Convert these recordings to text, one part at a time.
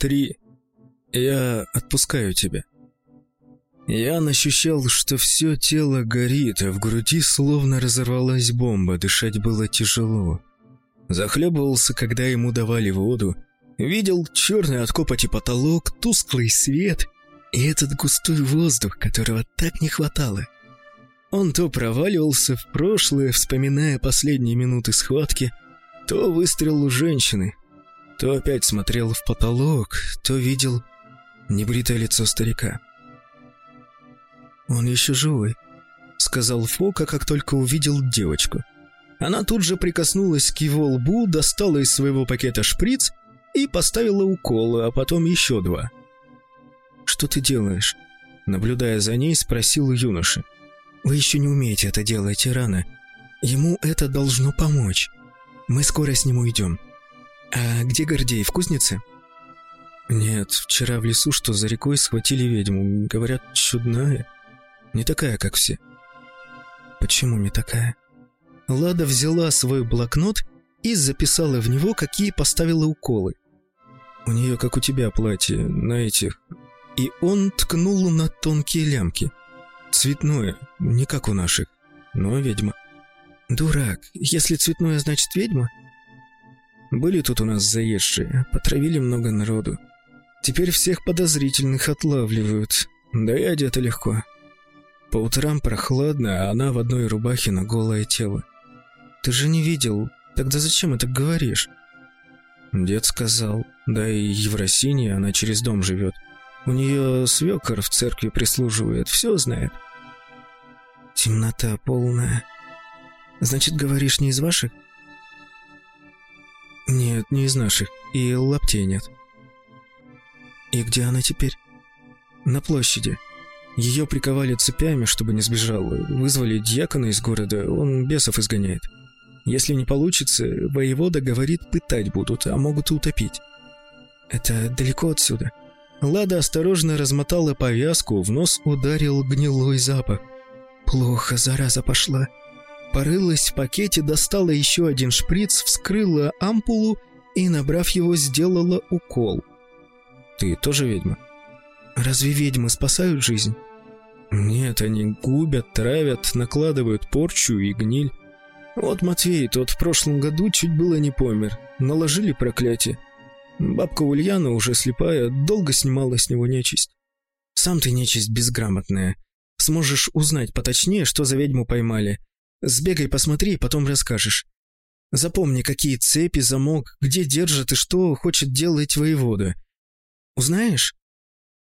три. Я отпускаю тебя». Ян ощущал, что все тело горит, а в груди словно разорвалась бомба, дышать было тяжело. Захлебывался, когда ему давали воду, видел черный от копоти потолок, тусклый свет и этот густой воздух, которого так не хватало. Он то проваливался в прошлое, вспоминая последние минуты схватки, то выстрел у женщины, то опять смотрел в потолок, то видел небритое лицо старика. «Он еще живой», — сказал Фока, как только увидел девочку. Она тут же прикоснулась к его лбу, достала из своего пакета шприц и поставила уколы, а потом еще два. «Что ты делаешь?» Наблюдая за ней, спросил юноша. «Вы еще не умеете это делать, рано. Ему это должно помочь. Мы скоро с ним уйдем. А где Гордей, в кузнице?» «Нет, вчера в лесу, что за рекой, схватили ведьму. Говорят, чудная. Не такая, как все». «Почему не такая?» Лада взяла свой блокнот и записала в него, какие поставила уколы. «У нее, как у тебя, платье, на этих...» И он ткнул на тонкие лямки. «Цветное, не как у наших, но ведьма». «Дурак, если цветное, значит ведьма?» «Были тут у нас заезжие, потравили много народу. Теперь всех подозрительных отлавливают, да и одета легко. По утрам прохладно, а она в одной рубахе на голое тело. Ты же не видел, тогда зачем это говоришь?» Дед сказал, да и Евросинья, она через дом живет. У нее свекор в церкви прислуживает, все знает. Темнота полная. Значит, говоришь, не из ваших? Нет, не из наших. И лаптей нет. И где она теперь? На площади. Ее приковали цепями, чтобы не сбежала. Вызвали дьякона из города, он бесов изгоняет. Если не получится, воевода говорит, пытать будут, а могут и утопить. Это далеко отсюда. Лада осторожно размотала повязку, в нос ударил гнилой запах. Плохо, зараза пошла. Порылась в пакете, достала еще один шприц, вскрыла ампулу и, набрав его, сделала укол. «Ты тоже ведьма?» «Разве ведьмы спасают жизнь?» «Нет, они губят, травят, накладывают порчу и гниль. Вот Матвей, тот в прошлом году чуть было не помер. Наложили проклятие. Бабка Ульяна, уже слепая, долго снимала с него нечисть. Сам ты нечисть безграмотная. Сможешь узнать поточнее, что за ведьму поймали. Сбегай, посмотри, потом расскажешь. Запомни, какие цепи, замок, где держат и что хочет делать воевода. Узнаешь?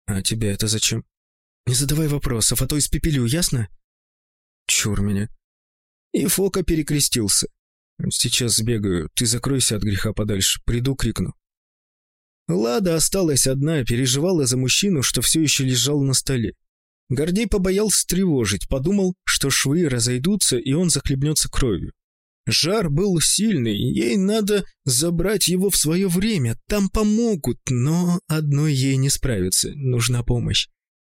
А тебе это зачем? Не задавай вопросов, а то испепелю, ясно? Чур меня. И Фока перекрестился. «Сейчас сбегаю, ты закройся от греха подальше, приду, крикну». Лада осталась одна, переживала за мужчину, что все еще лежал на столе. Гордей побоялся тревожить, подумал, что швы разойдутся, и он захлебнется кровью. Жар был сильный, ей надо забрать его в свое время, там помогут, но одной ей не справиться, нужна помощь.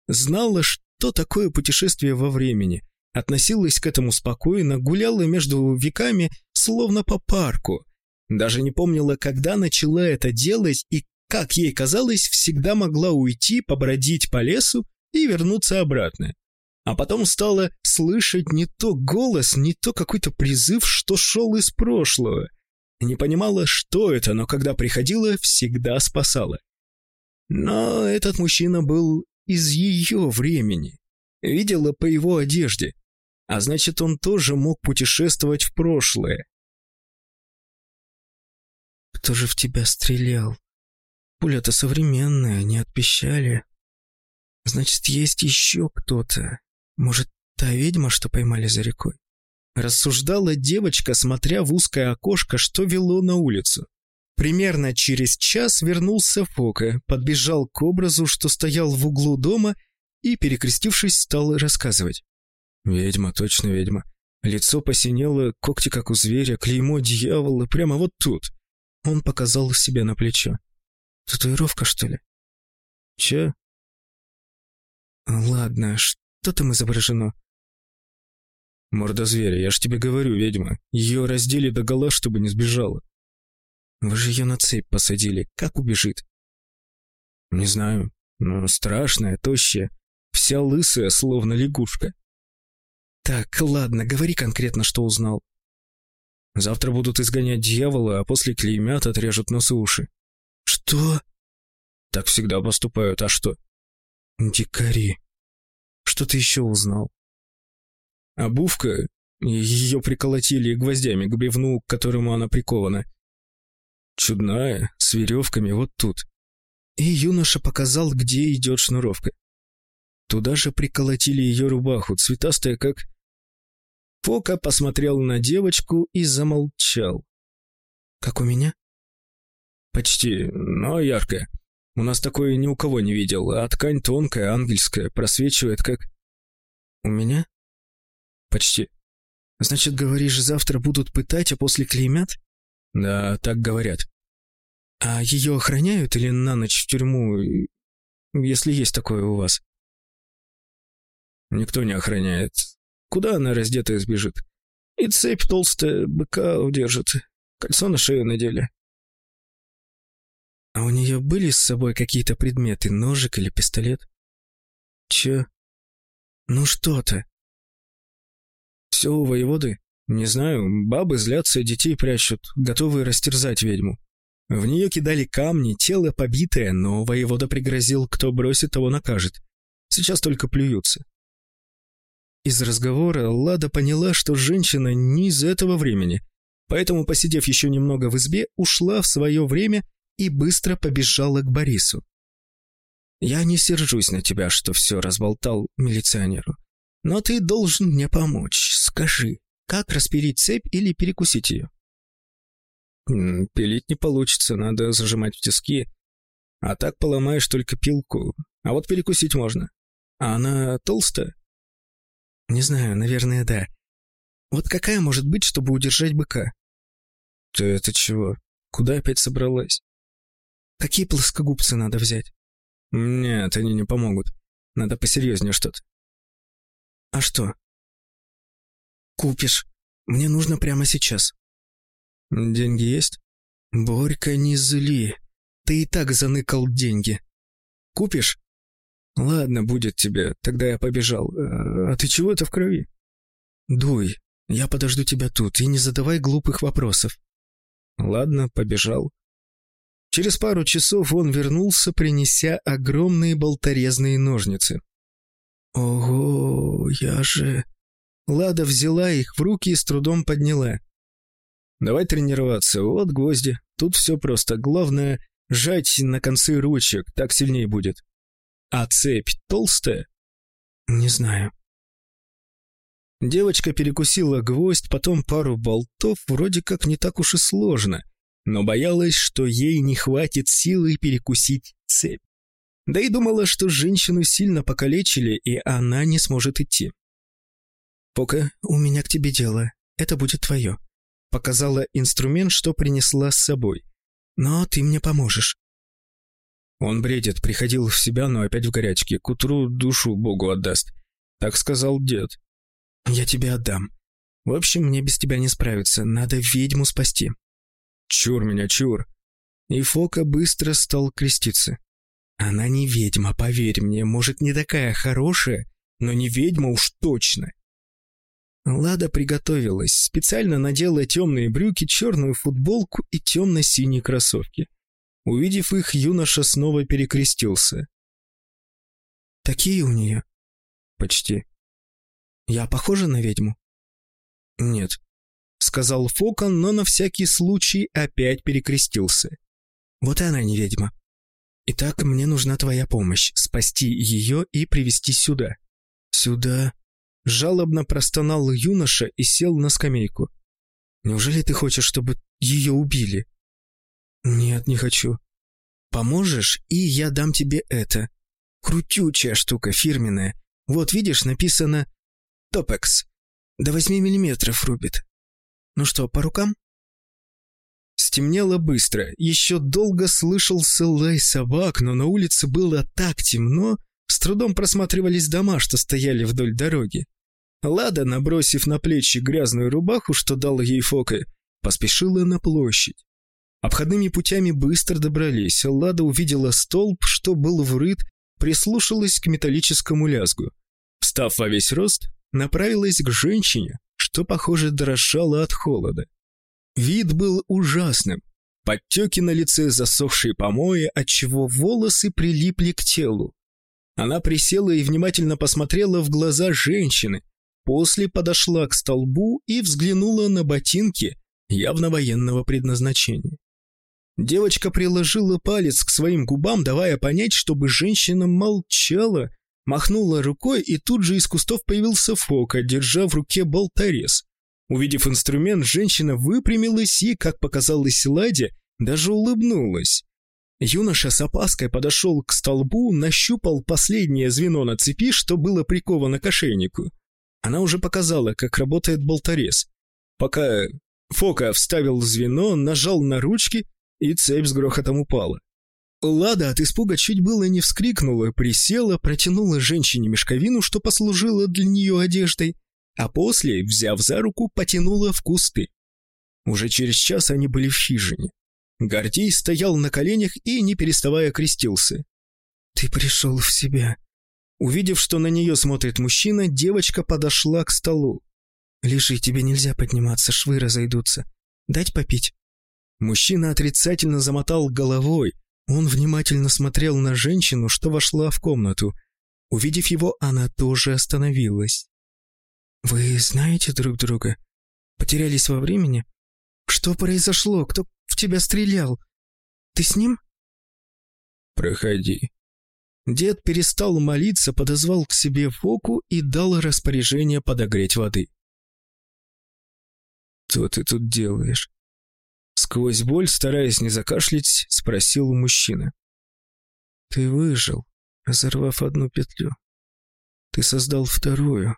Знала, что такое путешествие во времени, относилась к этому спокойно, гуляла между веками, словно по парку. Даже не помнила, когда начала это делать и, как ей казалось, всегда могла уйти, побродить по лесу и вернуться обратно. А потом стала слышать не то голос, не то какой-то призыв, что шел из прошлого. Не понимала, что это, но когда приходила, всегда спасала. Но этот мужчина был из ее времени. Видела по его одежде. А значит, он тоже мог путешествовать в прошлое. «Кто же в тебя стрелял? Пуля-то современная, не от пищали. Значит, есть еще кто-то. Может, та ведьма, что поймали за рекой?» Рассуждала девочка, смотря в узкое окошко, что вело на улицу. Примерно через час вернулся Фока, подбежал к образу, что стоял в углу дома, и, перекрестившись, стал рассказывать. Ведьма, точно ведьма. Лицо посинело, когти как у зверя, клеймо дьявола прямо вот тут. Он показал себя на плечо. Татуировка, что ли? Че? Ладно, что там изображено? Морда зверя, я ж тебе говорю, ведьма. Ее раздели до гола, чтобы не сбежала. Вы же ее на цепь посадили. Как убежит? Не знаю, но страшная, тощая, вся лысая, словно лягушка. Так, ладно, говори конкретно, что узнал. Завтра будут изгонять дьявола, а после клеймят, отрежут нос и уши. Что? Так всегда поступают, а что? Дикари. Что ты еще узнал? Обувка, ее приколотили гвоздями к бревну, к которому она прикована. Чудная, с веревками вот тут. И юноша показал, где идет шнуровка. Туда же приколотили ее рубаху, цветастая, как... Фока посмотрел на девочку и замолчал. «Как у меня?» «Почти, но яркая. У нас такое ни у кого не видел, а ткань тонкая, ангельская, просвечивает как...» «У меня?» «Почти». «Значит, говоришь, завтра будут пытать, а после клеймят?» «Да, так говорят». «А ее охраняют или на ночь в тюрьму, если есть такое у вас?» «Никто не охраняет. Куда она раздетая сбежит? И цепь толстая быка удержит. Кольцо на шею надели». «А у нее были с собой какие-то предметы, ножик или пистолет?» «Че?» «Ну что-то». «Все у воеводы?» «Не знаю, бабы злятся, детей прячут, готовые растерзать ведьму. В нее кидали камни, тело побитое, но воевода пригрозил, кто бросит, того накажет. Сейчас только плюются. Из разговора Лада поняла, что женщина не из этого времени, поэтому, посидев еще немного в избе, ушла в свое время и быстро побежала к Борису. «Я не сержусь на тебя, что все разболтал милиционеру, но ты должен мне помочь. Скажи, как распилить цепь или перекусить ее?» Пилить не получится, надо зажимать в тиски. А так поломаешь только пилку. А вот перекусить можно. А она толстая? Не знаю, наверное, да. Вот какая может быть, чтобы удержать быка? Ты это чего? Куда опять собралась? Какие плоскогубцы надо взять? Нет, они не помогут. Надо посерьезнее что-то. А что? Купишь. Мне нужно прямо сейчас. «Деньги есть?» «Борька, не зли. Ты и так заныкал деньги. Купишь?» «Ладно, будет тебе. Тогда я побежал. А ты чего это в крови?» «Дуй. Я подожду тебя тут и не задавай глупых вопросов». «Ладно, побежал». Через пару часов он вернулся, принеся огромные болторезные ножницы. «Ого, я же...» Лада взяла их в руки и с трудом подняла. Давай тренироваться. Вот гвозди. Тут все просто. Главное, жать на концы ручек, так сильнее будет. А цепь толстая? Не знаю. Девочка перекусила гвоздь, потом пару болтов, вроде как не так уж и сложно, но боялась, что ей не хватит силы перекусить цепь. Да и думала, что женщину сильно покалечили, и она не сможет идти. «Пока у меня к тебе дело. Это будет твое», Показала инструмент, что принесла с собой. «Но ты мне поможешь». Он бредит, приходил в себя, но опять в горячке. К утру душу Богу отдаст. Так сказал дед. «Я тебе отдам. В общем, мне без тебя не справиться. Надо ведьму спасти». «Чур меня, чур». И Фока быстро стал креститься. «Она не ведьма, поверь мне. Может, не такая хорошая, но не ведьма уж точно. Лада приготовилась, специально надела темные брюки, черную футболку и темно-синие кроссовки. Увидев их, юноша снова перекрестился. «Такие у нее?» «Почти». «Я похожа на ведьму?» «Нет», — сказал Фокон, но на всякий случай опять перекрестился. «Вот и она не ведьма. Итак, мне нужна твоя помощь, спасти ее и привести сюда». «Сюда?» Жалобно простонал юноша и сел на скамейку. «Неужели ты хочешь, чтобы ее убили?» «Нет, не хочу. Поможешь, и я дам тебе это. Крутючая штука, фирменная. Вот, видишь, написано «Топекс». До восьми миллиметров рубит. Ну что, по рукам?» Стемнело быстро. Еще долго слышался лай собак, но на улице было так темно, с трудом просматривались дома, что стояли вдоль дороги. Лада, набросив на плечи грязную рубаху, что дал ей Фока, поспешила на площадь. Обходными путями быстро добрались. Лада увидела столб, что был врыт, прислушалась к металлическому лязгу. Встав во весь рост, направилась к женщине, что, похоже, дрожала от холода. Вид был ужасным. Подтеки на лице, засохшие помои, отчего волосы прилипли к телу. Она присела и внимательно посмотрела в глаза женщины, после подошла к столбу и взглянула на ботинки явно военного предназначения. Девочка приложила палец к своим губам, давая понять, чтобы женщина молчала, махнула рукой, и тут же из кустов появился Фока, держа в руке болторез. Увидев инструмент, женщина выпрямилась и, как показалось Ладе, даже улыбнулась. Юноша с опаской подошел к столбу, нащупал последнее звено на цепи, что было приковано к ошейнику. Она уже показала, как работает болторез. Пока Фока вставил звено, нажал на ручки, и цепь с грохотом упала. Лада от испуга чуть было не вскрикнула, присела, протянула женщине мешковину, что послужило для нее одеждой, а после, взяв за руку, потянула в кусты. Уже через час они были в хижине. Гордей стоял на коленях и, не переставая, крестился. «Ты пришел в себя». Увидев, что на нее смотрит мужчина, девочка подошла к столу. «Лежи, тебе нельзя подниматься, швы разойдутся. Дать попить?» Мужчина отрицательно замотал головой. Он внимательно смотрел на женщину, что вошла в комнату. Увидев его, она тоже остановилась. «Вы знаете друг друга? Потерялись во времени? Что произошло? Кто в тебя стрелял? Ты с ним?» «Проходи». Дед перестал молиться, подозвал к себе Фоку и дал распоряжение подогреть воды. «Что ты тут делаешь?» Сквозь боль, стараясь не закашлять, спросил у мужчины. «Ты выжил, разорвав одну петлю. Ты создал вторую,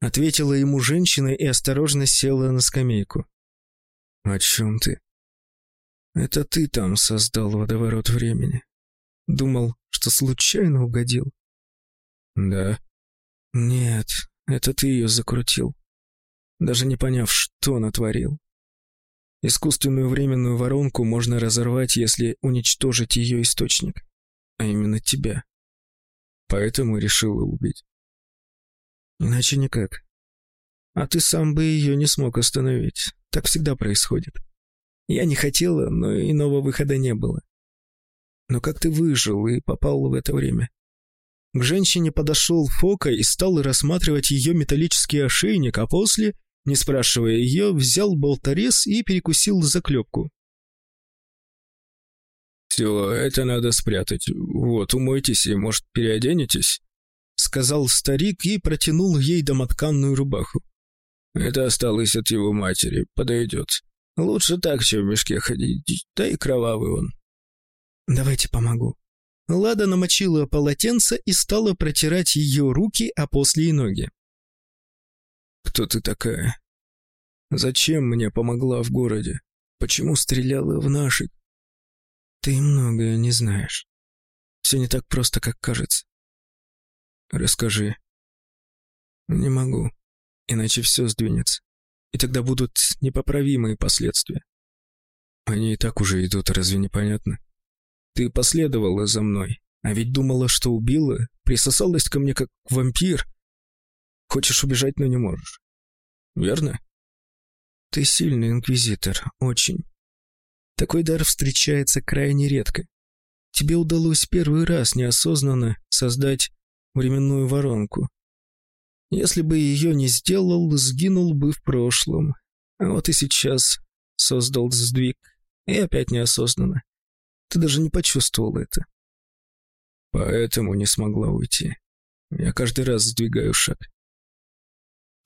Ответила ему женщина и осторожно села на скамейку. «О чем ты?» «Это ты там создал водоворот времени. Думал, что случайно угодил?» «Да». «Нет, это ты ее закрутил, даже не поняв, что натворил. Искусственную временную воронку можно разорвать, если уничтожить ее источник, а именно тебя. Поэтому решила убить. Иначе никак. А ты сам бы ее не смог остановить. Так всегда происходит. Я не хотела, но иного выхода не было. Но как ты выжил и попал в это время? К женщине подошел Фока и стал рассматривать ее металлический ошейник, а после, не спрашивая ее, взял болторез и перекусил заклепку. «Все, это надо спрятать. Вот, умойтесь и, может, переоденетесь?» сказал старик и протянул ей домотканную рубаху. «Это осталось от его матери, подойдет. Лучше так, чем в мешке ходить, да и кровавый он». «Давайте помогу». Лада намочила полотенце и стала протирать ее руки, а после и ноги. «Кто ты такая? Зачем мне помогла в городе? Почему стреляла в наших?» «Ты многое не знаешь. Все не так просто, как кажется. Расскажи. Не могу, иначе все сдвинется. И тогда будут непоправимые последствия. Они и так уже идут, разве не понятно? Ты последовала за мной, а ведь думала, что убила, присосалась ко мне как вампир. Хочешь убежать, но не можешь. Верно? Ты сильный инквизитор, очень. Такой дар встречается крайне редко. Тебе удалось первый раз неосознанно создать временную воронку. Если бы ее не сделал, сгинул бы в прошлом. А вот и сейчас создал сдвиг. И опять неосознанно. Ты даже не почувствовал это. Поэтому не смогла уйти. Я каждый раз сдвигаю шаг.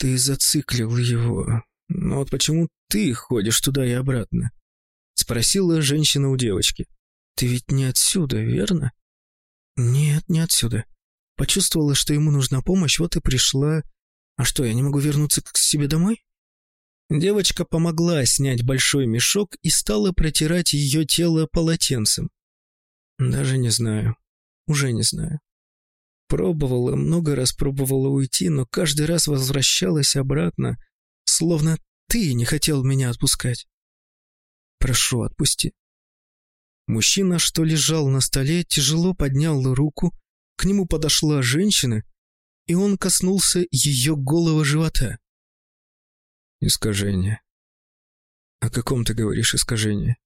Ты зациклил его. Но вот почему ты ходишь туда и обратно? Спросила женщина у девочки. Ты ведь не отсюда, верно? Нет, не отсюда. Почувствовала, что ему нужна помощь, вот и пришла. А что, я не могу вернуться к себе домой? Девочка помогла снять большой мешок и стала протирать ее тело полотенцем. Даже не знаю. Уже не знаю. Пробовала, много раз пробовала уйти, но каждый раз возвращалась обратно, словно ты не хотел меня отпускать. Прошу, отпусти». Мужчина, что лежал на столе, тяжело поднял руку, к нему подошла женщина, и он коснулся ее голого живота. «Искажение. О каком ты говоришь искажении?»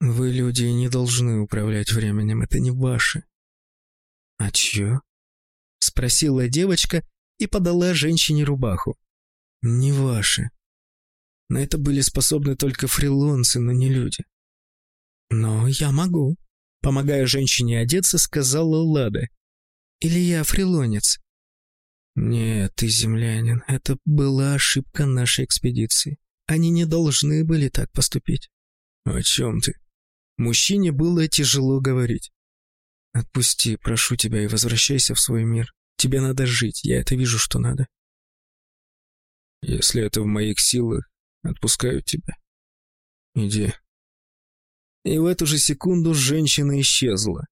«Вы, люди, не должны управлять временем, это не ваше». «А чье?» — спросила девочка и подала женщине рубаху. «Не ваше. На это были способны только фрилонцы, но не люди». «Но я могу», — помогая женщине одеться, сказала Лада. «Или я фрилонец?» «Нет, ты землянин. Это была ошибка нашей экспедиции. Они не должны были так поступить». «О чем ты?» Мужчине было тяжело говорить. «Отпусти, прошу тебя, и возвращайся в свой мир. Тебе надо жить, я это вижу, что надо». «Если это в моих силах, отпускаю тебя. Иди». И в эту же секунду женщина исчезла.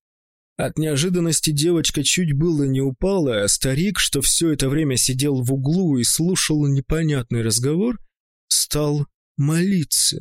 От неожиданности девочка чуть было не упала, а старик, что все это время сидел в углу и слушал непонятный разговор, стал молиться.